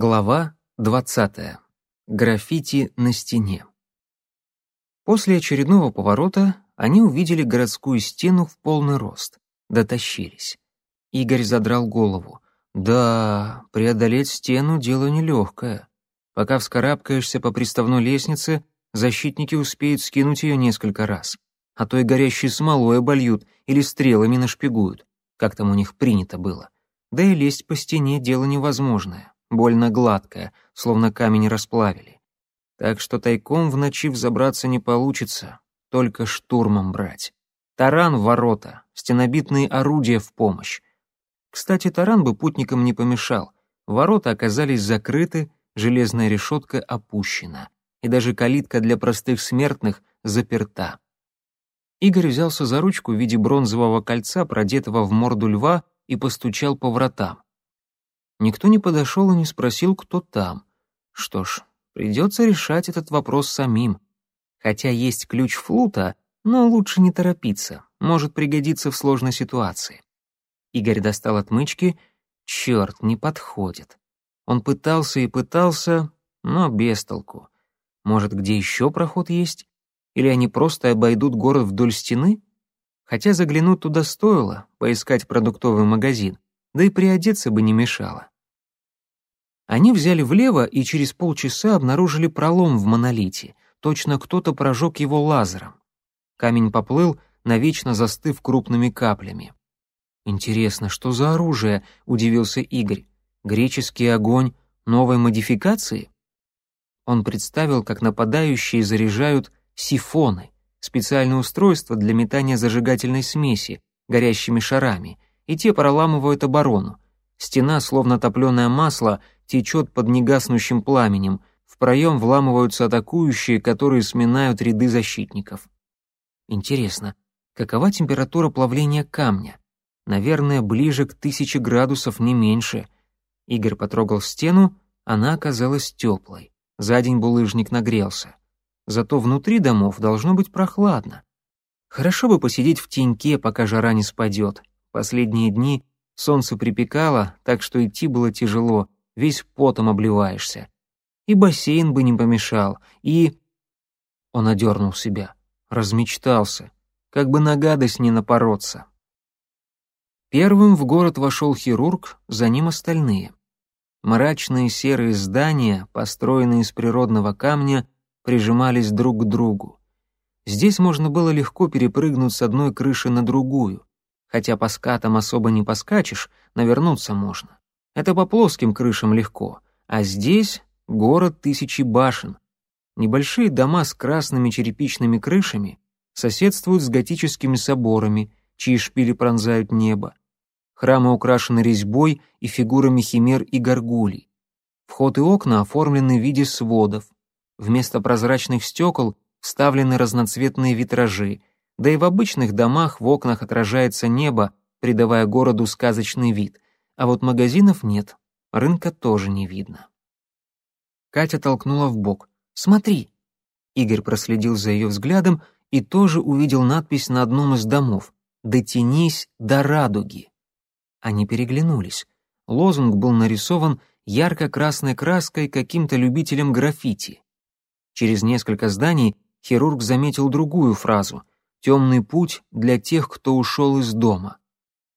Глава 20. Граффити на стене. После очередного поворота они увидели городскую стену в полный рост. Дотащились. Игорь задрал голову. Да, преодолеть стену — дело нелегкое. Пока вскарабкаешься по приставной лестнице, защитники успеют скинуть ее несколько раз. А то и горящей смолой обольют или стрелами нашпигуют, как там у них принято было. Да и лезть по стене — дело невозможное больно гладкая, словно камень расплавили. Так что тайком в ночи взобраться не получится, только штурмом брать. Таран в ворота, стенобитные орудия в помощь. Кстати, таран бы путникам не помешал. Ворота оказались закрыты, железная решетка опущена, и даже калитка для простых смертных заперта. Игорь взялся за ручку в виде бронзового кольца, продетого в морду льва, и постучал по вратам. Никто не подошел и не спросил, кто там. Что ж, придется решать этот вопрос самим. Хотя есть ключ флута, но лучше не торопиться, может пригодиться в сложной ситуации. Игорь достал отмычки. Черт, не подходит. Он пытался и пытался, но без толку. Может, где еще проход есть? Или они просто обойдут город вдоль стены? Хотя заглянуть туда стоило, поискать продуктовый магазин да и приодеться бы не мешало. Они взяли влево и через полчаса обнаружили пролом в монолите, точно кто-то прожег его лазером. Камень поплыл, навечно застыв крупными каплями. «Интересно, что за оружие?» — удивился Игорь. «Греческий огонь новой модификации?» Он представил, как нападающие заряжают сифоны, специальное устройство для метания зажигательной смеси, горящими шарами, и те проламывают оборону. Стена, словно топленое масло, течет под негаснущим пламенем, в проем вламываются атакующие, которые сминают ряды защитников. Интересно, какова температура плавления камня? Наверное, ближе к тысяче градусов, не меньше. Игорь потрогал стену, она оказалась теплой. За день булыжник нагрелся. Зато внутри домов должно быть прохладно. Хорошо бы посидеть в теньке, пока жара не спадет. Последние дни солнце припекало, так что идти было тяжело, весь потом обливаешься. И бассейн бы не помешал, и... Он одернул себя, размечтался, как бы на гадость не напороться. Первым в город вошел хирург, за ним остальные. Мрачные серые здания, построенные из природного камня, прижимались друг к другу. Здесь можно было легко перепрыгнуть с одной крыши на другую хотя по скатам особо не поскачешь, навернуться можно. Это по плоским крышам легко, а здесь город тысячи башен. Небольшие дома с красными черепичными крышами соседствуют с готическими соборами, чьи шпили пронзают небо. Храмы украшены резьбой и фигурами химер и горгулей. Вход и окна оформлены в виде сводов. Вместо прозрачных стекол вставлены разноцветные витражи, да и в обычных домах в окнах отражается небо, придавая городу сказочный вид. А вот магазинов нет, рынка тоже не видно. Катя толкнула в бок. «Смотри!» Игорь проследил за ее взглядом и тоже увидел надпись на одном из домов «Дотянись до радуги». Они переглянулись. Лозунг был нарисован ярко-красной краской каким-то любителем граффити. Через несколько зданий хирург заметил другую фразу Темный путь для тех, кто ушел из дома.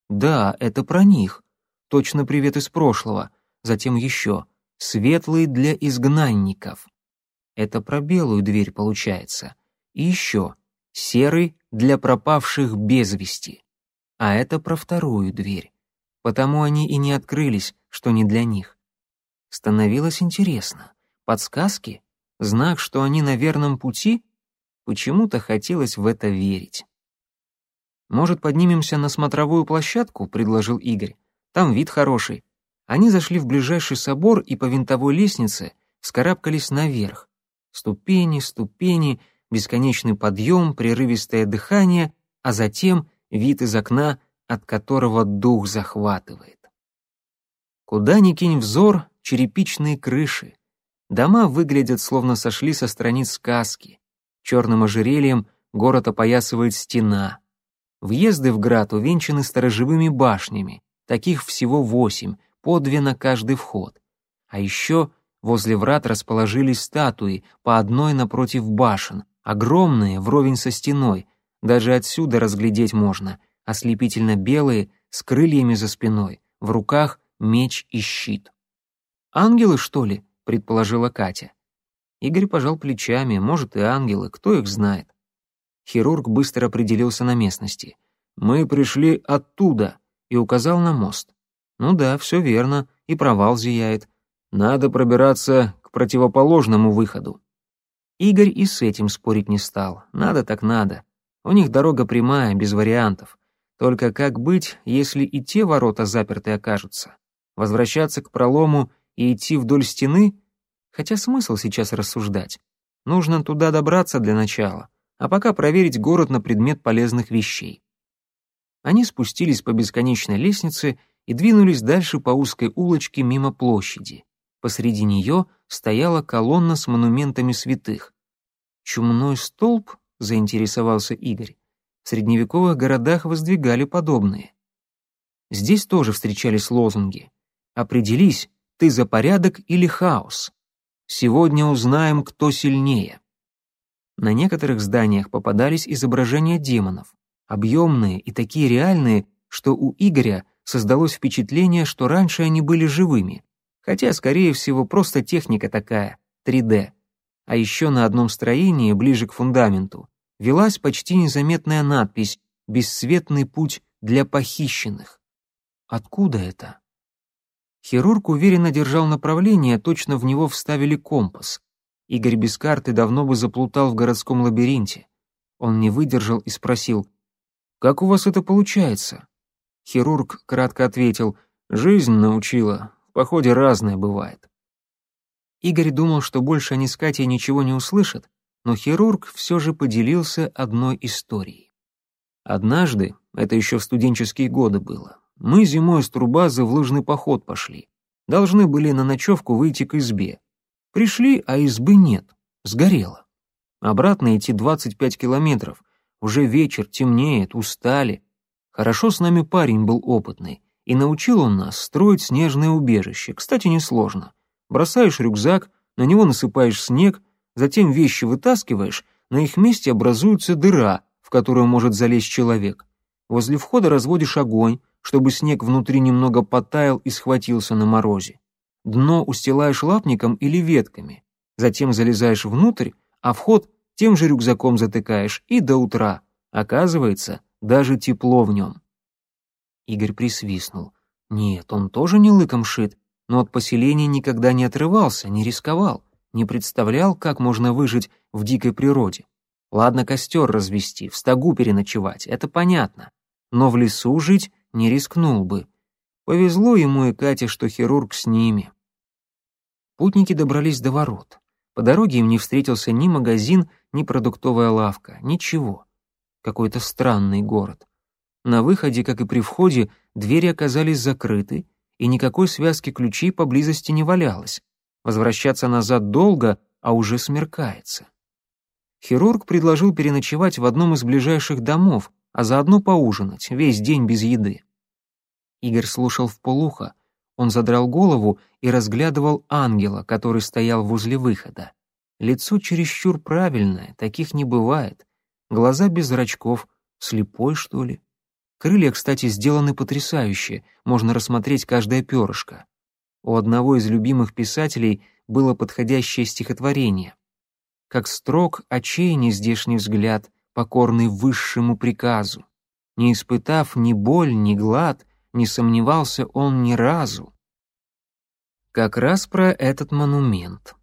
Да, это про них. Точно привет из прошлого. Затем еще. Светлый для изгнанников. Это про белую дверь получается. И еще. Серый для пропавших без вести. А это про вторую дверь. Потому они и не открылись, что не для них. Становилось интересно. Подсказки? Знак, что они на верном пути? Почему-то хотелось в это верить. «Может, поднимемся на смотровую площадку?» — предложил Игорь. «Там вид хороший». Они зашли в ближайший собор и по винтовой лестнице вскарабкались наверх. Ступени, ступени, бесконечный подъем, прерывистое дыхание, а затем вид из окна, от которого дух захватывает. Куда ни кинь взор, черепичные крыши. Дома выглядят, словно сошли со страниц сказки. Черным ожерельем город опоясывает стена. Въезды в град увенчаны сторожевыми башнями, таких всего восемь, по две на каждый вход. А еще возле врат расположились статуи, по одной напротив башен, огромные, вровень со стеной. Даже отсюда разглядеть можно, ослепительно белые, с крыльями за спиной, в руках меч и щит. «Ангелы, что ли?» — предположила Катя. Игорь пожал плечами, может, и ангелы, кто их знает. Хирург быстро определился на местности. «Мы пришли оттуда», и указал на мост. «Ну да, все верно, и провал зияет. Надо пробираться к противоположному выходу». Игорь и с этим спорить не стал. Надо так надо. У них дорога прямая, без вариантов. Только как быть, если и те ворота заперты окажутся? Возвращаться к пролому и идти вдоль стены? Хотя смысл сейчас рассуждать. Нужно туда добраться для начала, а пока проверить город на предмет полезных вещей. Они спустились по бесконечной лестнице и двинулись дальше по узкой улочке мимо площади. Посреди нее стояла колонна с монументами святых. «Чумной столб?» — заинтересовался Игорь. В средневековых городах воздвигали подобные. Здесь тоже встречались лозунги. «Определись, ты за порядок или хаос?» «Сегодня узнаем, кто сильнее». На некоторых зданиях попадались изображения демонов, объемные и такие реальные, что у Игоря создалось впечатление, что раньше они были живыми, хотя, скорее всего, просто техника такая, 3D. А еще на одном строении, ближе к фундаменту, велась почти незаметная надпись «Бесцветный путь для похищенных». Откуда это? Хирург уверенно держал направление, точно в него вставили компас. Игорь без карты давно бы заплутал в городском лабиринте. Он не выдержал и спросил, «Как у вас это получается?» Хирург кратко ответил, «Жизнь научила, в походе разное бывает». Игорь думал, что больше они с Катей ничего не услышат, но хирург все же поделился одной историей. Однажды, это еще в студенческие годы было, мы зимой с Трубазы в лыжный поход пошли. Должны были на ночевку выйти к избе. Пришли, а избы нет, сгорело. Обратно идти 25 километров. Уже вечер, темнеет, устали. Хорошо с нами парень был опытный, и научил он нас строить снежное убежище. Кстати, несложно. Бросаешь рюкзак, на него насыпаешь снег, затем вещи вытаскиваешь, на их месте образуется дыра, в которую может залезть человек. Возле входа разводишь огонь, чтобы снег внутри немного потаял и схватился на морозе. Дно устилаешь лапником или ветками, затем залезаешь внутрь, а вход тем же рюкзаком затыкаешь и до утра. Оказывается, даже тепло в нем. Игорь присвистнул. Нет, он тоже не лыком шит, но от поселения никогда не отрывался, не рисковал, не представлял, как можно выжить в дикой природе. Ладно, костер развести, в стогу переночевать, это понятно. Но в лесу жить не рискнул бы. Повезло ему и Кате, что хирург с ними. Путники добрались до ворот. По дороге им не встретился ни магазин, ни продуктовая лавка, ничего. Какой-то странный город. На выходе, как и при входе, двери оказались закрыты, и никакой связки ключей поблизости не валялось. Возвращаться назад долго, а уже смеркается. Хирург предложил переночевать в одном из ближайших домов, а заодно поужинать, весь день без еды. Игорь слушал вполуха, он задрал голову и разглядывал ангела, который стоял возле выхода. Лицо чересчур правильное, таких не бывает. Глаза без зрачков, слепой, что ли? Крылья, кстати, сделаны потрясающе, можно рассмотреть каждое перышко. У одного из любимых писателей было подходящее стихотворение. «Как строг очей нездешний взгляд, покорный высшему приказу. Не испытав ни боль, ни глад, не сомневался он ни разу». Как раз про этот монумент.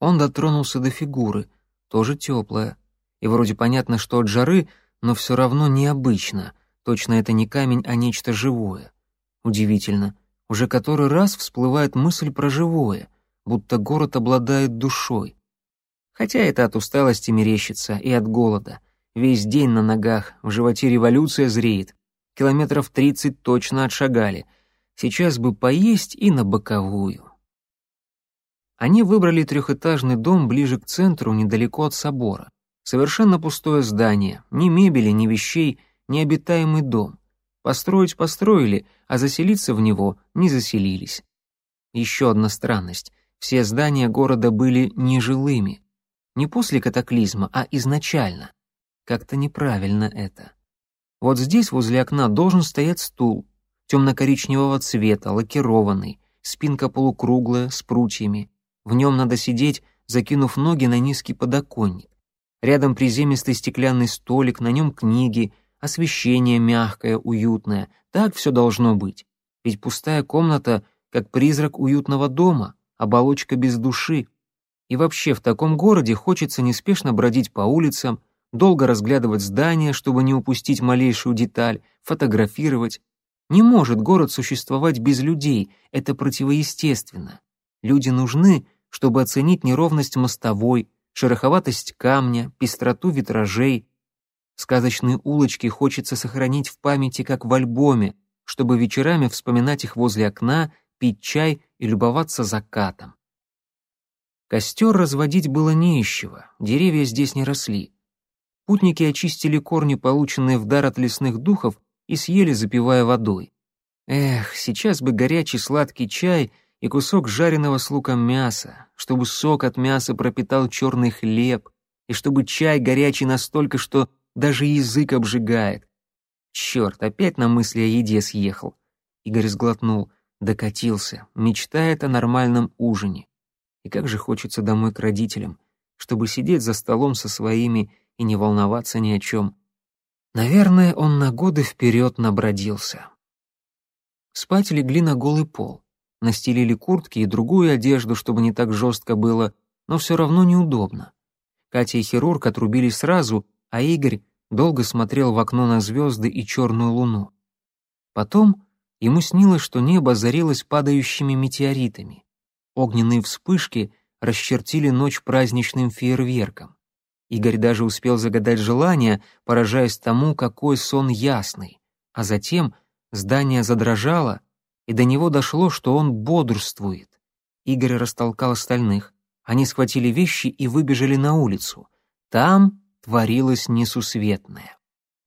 Он дотронулся до фигуры, тоже теплая. И вроде понятно, что от жары, но все равно необычно — Точно это не камень, а нечто живое. Удивительно, уже который раз всплывает мысль про живое, будто город обладает душой. Хотя это от усталости мерещится и от голода. Весь день на ногах, в животе революция зреет. Километров тридцать точно отшагали. Сейчас бы поесть и на боковую. Они выбрали трехэтажный дом ближе к центру, недалеко от собора. Совершенно пустое здание, ни мебели, ни вещей, необитаемый дом. Построить построили, а заселиться в него не заселились. Еще одна странность. Все здания города были нежилыми. Не после катаклизма, а изначально. Как-то неправильно это. Вот здесь возле окна должен стоять стул, темно-коричневого цвета, лакированный, спинка полукруглая, с прутьями. В нем надо сидеть, закинув ноги на низкий подоконник. Рядом приземистый стеклянный столик, на нем книги, освещение мягкое, уютное. Так все должно быть. Ведь пустая комната, как призрак уютного дома, оболочка без души. И вообще в таком городе хочется неспешно бродить по улицам, долго разглядывать здания, чтобы не упустить малейшую деталь, фотографировать. Не может город существовать без людей, это противоестественно. Люди нужны, чтобы оценить неровность мостовой, шероховатость камня, пестроту витражей. Сказочные улочки хочется сохранить в памяти, как в альбоме, чтобы вечерами вспоминать их возле окна, пить чай и любоваться закатом. Костер разводить было не из чего, деревья здесь не росли. Путники очистили корни, полученные в дар от лесных духов, и съели, запивая водой. Эх, сейчас бы горячий сладкий чай — и кусок жареного с луком мяса, чтобы сок от мяса пропитал черный хлеб, и чтобы чай горячий настолько, что даже язык обжигает. Черт, опять на мысли о еде съехал. Игорь сглотнул, докатился, мечтает о нормальном ужине. И как же хочется домой к родителям, чтобы сидеть за столом со своими и не волноваться ни о чем. Наверное, он на годы вперед набродился. Спать легли на голый пол настелили куртки и другую одежду, чтобы не так жестко было, но все равно неудобно. Катя и хирург отрубили сразу, а Игорь долго смотрел в окно на звезды и черную луну. Потом ему снилось, что небо озарилось падающими метеоритами. Огненные вспышки расчертили ночь праздничным фейерверком. Игорь даже успел загадать желание, поражаясь тому, какой сон ясный. А затем здание задрожало, и до него дошло, что он бодрствует. Игорь растолкал остальных. Они схватили вещи и выбежали на улицу. Там творилось несусветное.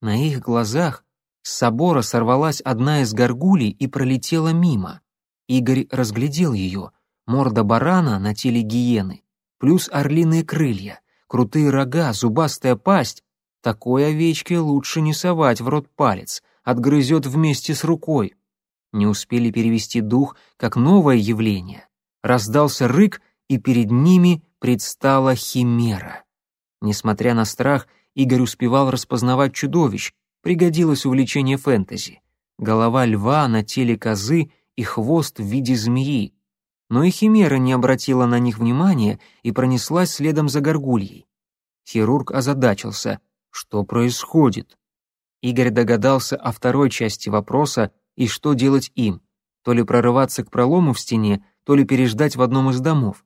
На их глазах с собора сорвалась одна из горгулей и пролетела мимо. Игорь разглядел ее. Морда барана на теле гиены, плюс орлиные крылья, крутые рога, зубастая пасть. Такой овечке лучше не совать в рот палец, отгрызет вместе с рукой. Не успели перевести дух, как новое явление. Раздался рык, и перед ними предстала химера. Несмотря на страх, Игорь успевал распознавать чудовищ, пригодилось увлечение фэнтези. Голова льва на теле козы и хвост в виде змеи. Но и химера не обратила на них внимания и пронеслась следом за горгульей. Хирург озадачился. Что происходит? Игорь догадался о второй части вопроса и что делать им, то ли прорываться к пролому в стене, то ли переждать в одном из домов.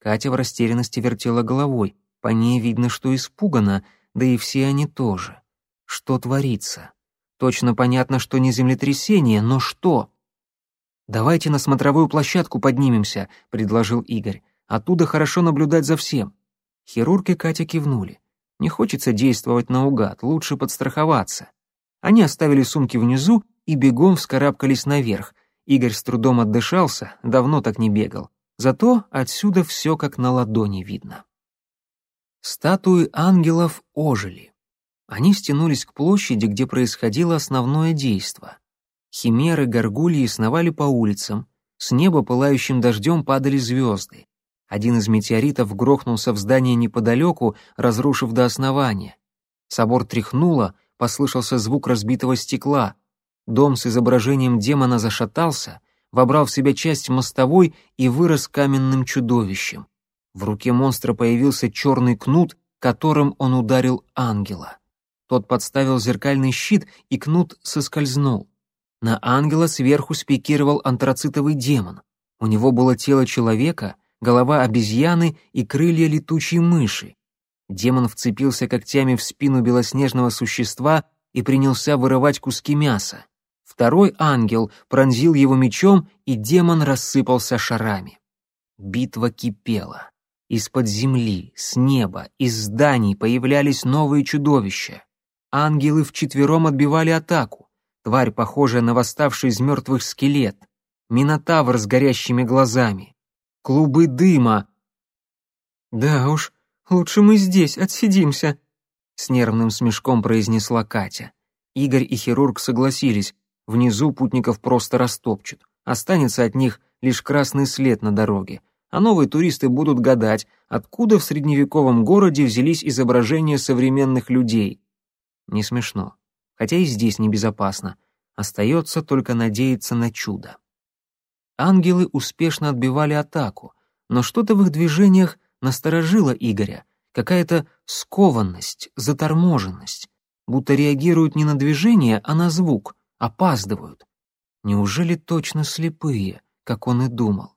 Катя в растерянности вертела головой, по ней видно, что испугана, да и все они тоже. Что творится? Точно понятно, что не землетрясение, но что? «Давайте на смотровую площадку поднимемся», — предложил Игорь. «Оттуда хорошо наблюдать за всем». Хирург и Катя кивнули. Не хочется действовать наугад, лучше подстраховаться. Они оставили сумки внизу и бегом вскарабкались наверх. Игорь с трудом отдышался, давно так не бегал. Зато отсюда все как на ладони видно. Статуи ангелов ожили. Они стянулись к площади, где происходило основное действо. Химеры, горгульи сновали по улицам, с неба пылающим дождем падали звезды. Один из метеоритов грохнулся в здание неподалеку, разрушив до основания. Собор тряхнуло, послышался звук разбитого стекла — Дом с изображением демона зашатался, вобрал в себя часть мостовой и вырос каменным чудовищем. В руке монстра появился черный кнут, которым он ударил ангела. Тот подставил зеркальный щит, и кнут соскользнул. На ангела сверху спикировал антрацитовый демон. У него было тело человека, голова обезьяны и крылья летучей мыши. Демон вцепился когтями в спину белоснежного существа и принялся вырывать куски мяса. Второй ангел пронзил его мечом, и демон рассыпался шарами. Битва кипела. Из-под земли, с неба, из зданий появлялись новые чудовища. Ангелы вчетвером отбивали атаку. Тварь, похожая на восставший из мертвых скелет. Минотавр с горящими глазами. Клубы дыма. «Да уж, лучше мы здесь отсидимся», — с нервным смешком произнесла Катя. Игорь и хирург согласились, внизу путников просто растопчут. Останется от них лишь красный след на дороге, а новые туристы будут гадать, откуда в средневековом городе взялись изображения современных людей. Не смешно, хотя и здесь небезопасно. Остается только надеяться на чудо. Ангелы успешно отбивали атаку, но что-то в их движениях насторожило Игоря, какая-то скованность, заторможенность, будто реагируют не на движение, а на звук, опаздывают. Неужели точно слепые, как он и думал?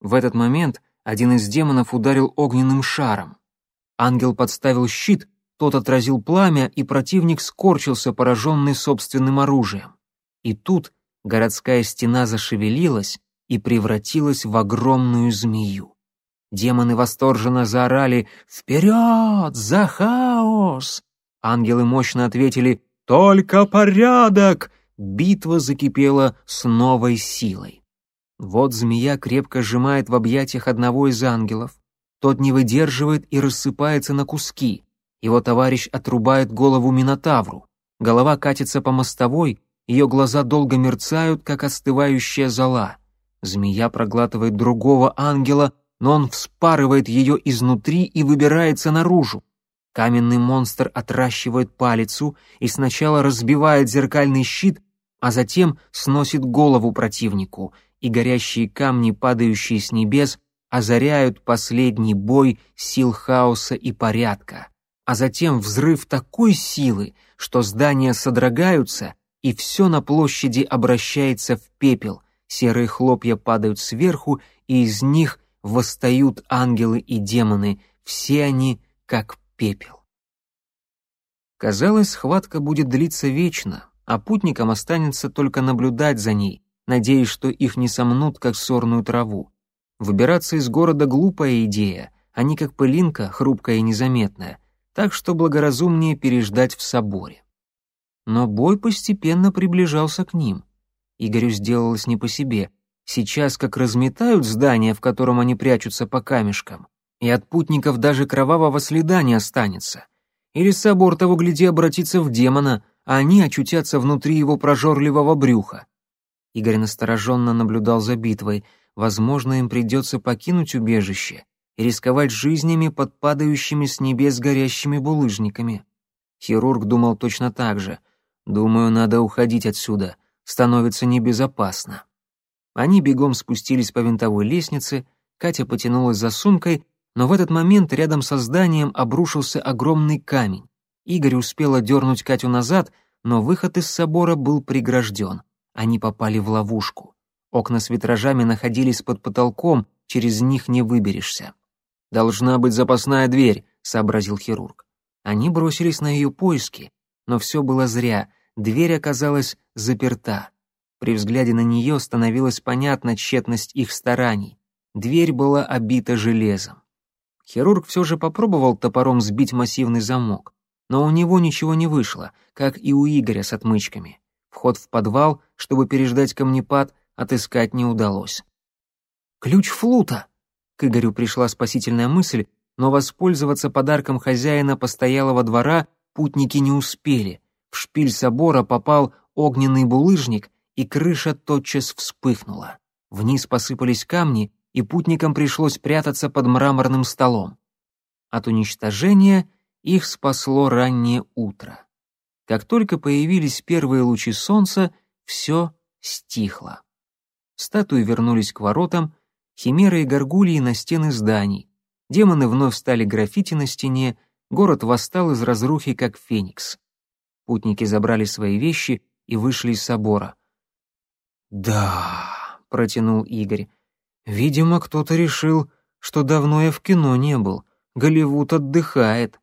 В этот момент один из демонов ударил огненным шаром. Ангел подставил щит, тот отразил пламя, и противник скорчился, пораженный собственным оружием. И тут городская стена зашевелилась и превратилась в огромную змею. Демоны восторженно заорали «Вперед! За хаос!» Ангелы мощно ответили «Только порядок!» Битва закипела с новой силой. Вот змея крепко сжимает в объятиях одного из ангелов. Тот не выдерживает и рассыпается на куски. Его товарищ отрубает голову Минотавру. Голова катится по мостовой, ее глаза долго мерцают, как остывающая зола. Змея проглатывает другого ангела, но он вспарывает ее изнутри и выбирается наружу. Каменный монстр отращивает палицу и сначала разбивает зеркальный щит, а затем сносит голову противнику — и горящие камни, падающие с небес, озаряют последний бой сил хаоса и порядка. А затем взрыв такой силы, что здания содрогаются, и все на площади обращается в пепел, серые хлопья падают сверху, и из них восстают ангелы и демоны, все они как пепел. Казалось, схватка будет длиться вечно, а путникам останется только наблюдать за ней, надеясь, что их не сомнут, как сорную траву. Выбираться из города — глупая идея, они как пылинка, хрупкая и незаметная, так что благоразумнее переждать в соборе. Но бой постепенно приближался к ним. Игорю сделалось не по себе. Сейчас как разметают здание, в котором они прячутся по камешкам, и от путников даже кровавого следа не останется. Или собор того гляди обратится в демона, а они очутятся внутри его прожорливого брюха. Игорь настороженно наблюдал за битвой. Возможно, им придется покинуть убежище и рисковать жизнями под падающими с небес горящими булыжниками. Хирург думал точно так же. «Думаю, надо уходить отсюда. Становится небезопасно». Они бегом спустились по винтовой лестнице, Катя потянулась за сумкой, но в этот момент рядом со зданием обрушился огромный камень. Игорь успел дернуть Катю назад, но выход из собора был прегражден. Они попали в ловушку. Окна с витражами находились под потолком, через них не выберешься. «Должна быть запасная дверь», — сообразил хирург. Они бросились на ее поиски, но все было зря, дверь оказалась заперта. При взгляде на нее становилась понятна тщетность их стараний. Дверь была обита железом. Хирург все же попробовал топором сбить массивный замок, но у него ничего не вышло, как и у Игоря с отмычками. Вход в подвал, чтобы переждать камнепад, отыскать не удалось. «Ключ флута!» К Игорю пришла спасительная мысль, но воспользоваться подарком хозяина постоялого двора путники не успели. В шпиль собора попал огненный булыжник, и крыша тотчас вспыхнула. Вниз посыпались камни, и путникам пришлось прятаться под мраморным столом. От уничтожения их спасло раннее утро. Как только появились первые лучи солнца, все стихло. Статуи вернулись к воротам, химеры и горгульи на стены зданий. Демоны вновь стали граффити на стене, город восстал из разрухи, как феникс. Путники забрали свои вещи и вышли из собора. «Да», — протянул Игорь, — «видимо, кто-то решил, что давно я в кино не был. Голливуд отдыхает.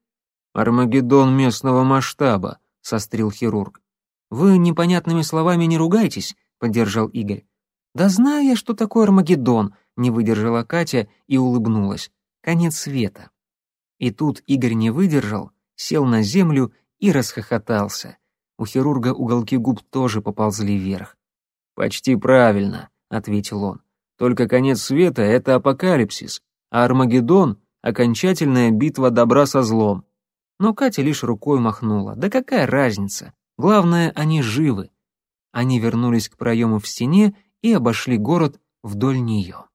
Армагеддон местного масштаба», сострил хирург. Вы непонятными словами не ругайтесь, поддержал Игорь. Да знаю я, что такое Армагеддон, не выдержала Катя и улыбнулась. Конец света. И тут Игорь не выдержал, сел на землю и расхохотался. У хирурга уголки губ тоже поползли вверх. Почти правильно, — ответил он. «Только конец света — это апокалипсис, а Армагеддон — окончательная битва добра со злом». Но Катя лишь рукой махнула. «Да какая разница? Главное, они живы». Они вернулись к проему в стене и обошли город вдоль нее.